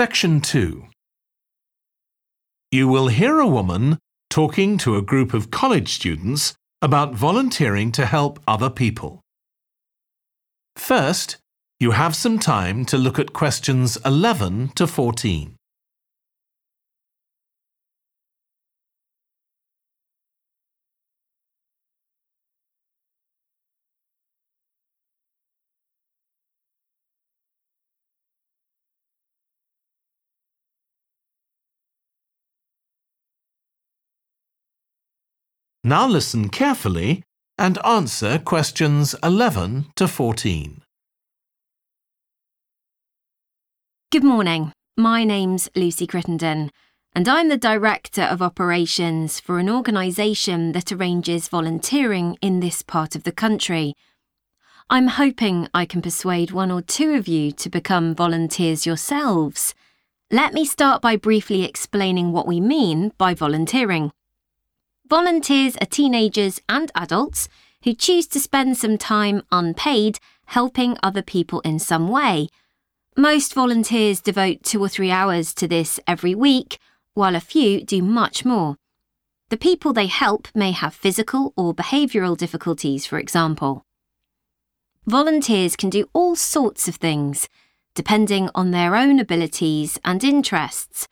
Section 2 You will hear a woman talking to a group of college students about volunteering to help other people. First, you have some time to look at questions 11 to 14. Now listen carefully and answer questions 11 to 14. Good morning. My name's Lucy Crittenden, and I'm the Director of Operations for an organisation that arranges volunteering in this part of the country. I'm hoping I can persuade one or two of you to become volunteers yourselves. Let me start by briefly explaining what we mean by volunteering. Volunteers are teenagers and adults who choose to spend some time unpaid helping other people in some way. Most volunteers devote two or three hours to this every week, while a few do much more. The people they help may have physical or behavioural difficulties, for example. Volunteers can do all sorts of things, depending on their own abilities and interests.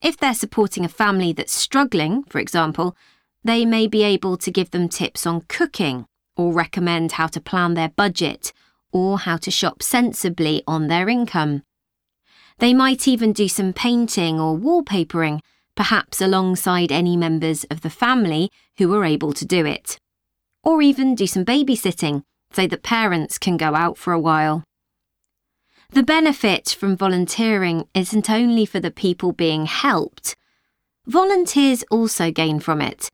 If they're supporting a family that's struggling, for example, they may be able to give them tips on cooking or recommend how to plan their budget or how to shop sensibly on their income. They might even do some painting or wallpapering, perhaps alongside any members of the family who are able to do it. Or even do some babysitting so that parents can go out for a while. The benefit from volunteering isn't only for the people being helped. Volunteers also gain from it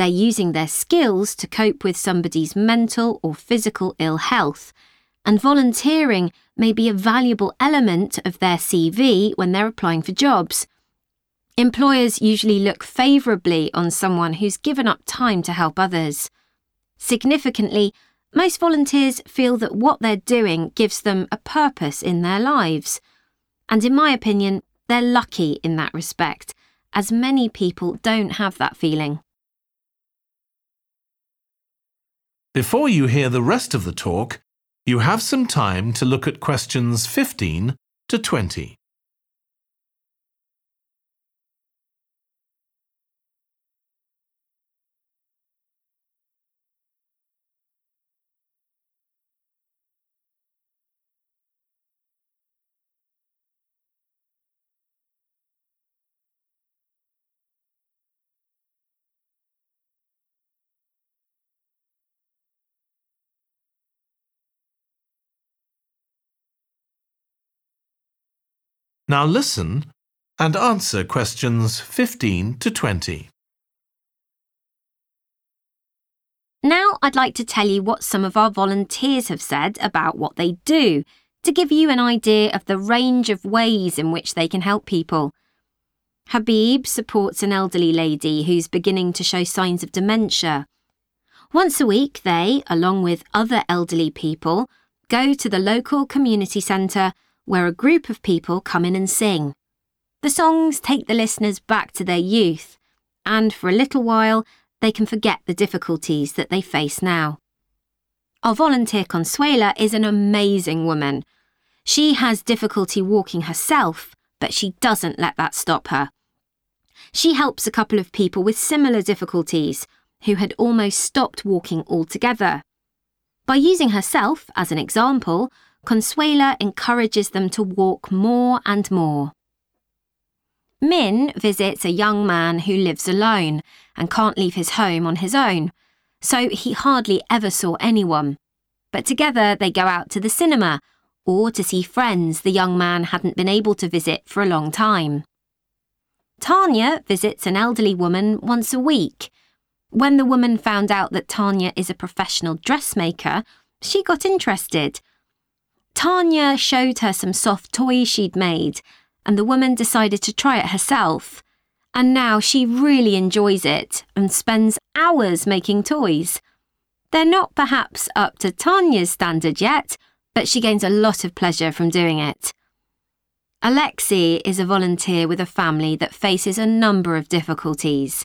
they're using their skills to cope with somebody's mental or physical ill health, and volunteering may be a valuable element of their CV when they're applying for jobs. Employers usually look favourably on someone who's given up time to help others. Significantly, most volunteers feel that what they're doing gives them a purpose in their lives. And in my opinion, they're lucky in that respect, as many people don't have that feeling. Before you hear the rest of the talk, you have some time to look at questions 15 to 20. Now listen and answer questions 15 to 20. Now I'd like to tell you what some of our volunteers have said about what they do to give you an idea of the range of ways in which they can help people. Habib supports an elderly lady who's beginning to show signs of dementia. Once a week, they, along with other elderly people, go to the local community centre where a group of people come in and sing. The songs take the listeners back to their youth, and for a little while, they can forget the difficulties that they face now. Our volunteer Consuela is an amazing woman. She has difficulty walking herself, but she doesn't let that stop her. She helps a couple of people with similar difficulties who had almost stopped walking altogether. By using herself as an example, Consuela encourages them to walk more and more. Min visits a young man who lives alone and can't leave his home on his own, so he hardly ever saw anyone. But together they go out to the cinema or to see friends the young man hadn't been able to visit for a long time. Tanya visits an elderly woman once a week. When the woman found out that Tanya is a professional dressmaker, she got interested Tanya showed her some soft toys she'd made, and the woman decided to try it herself. And now she really enjoys it and spends hours making toys. They're not perhaps up to Tanya's standard yet, but she gains a lot of pleasure from doing it. Alexi is a volunteer with a family that faces a number of difficulties.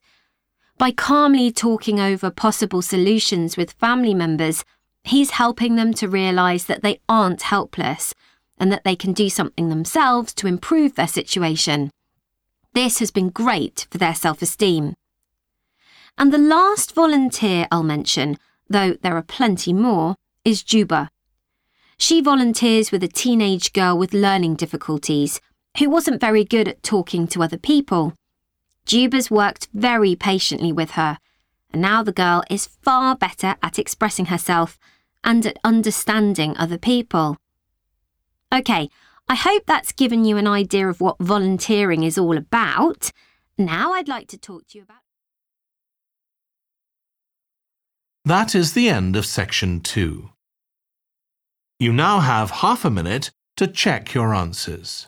By calmly talking over possible solutions with family members, he's helping them to realise that they aren't helpless and that they can do something themselves to improve their situation. This has been great for their self esteem. And the last volunteer I'll mention, though there are plenty more, is Juba. She volunteers with a teenage girl with learning difficulties who wasn't very good at talking to other people. Juba's worked very patiently with her, and now the girl is far better at expressing herself and at understanding other people. OK, I hope that's given you an idea of what volunteering is all about. Now I'd like to talk to you about. That is the end of section two. You now have half a minute to check your answers.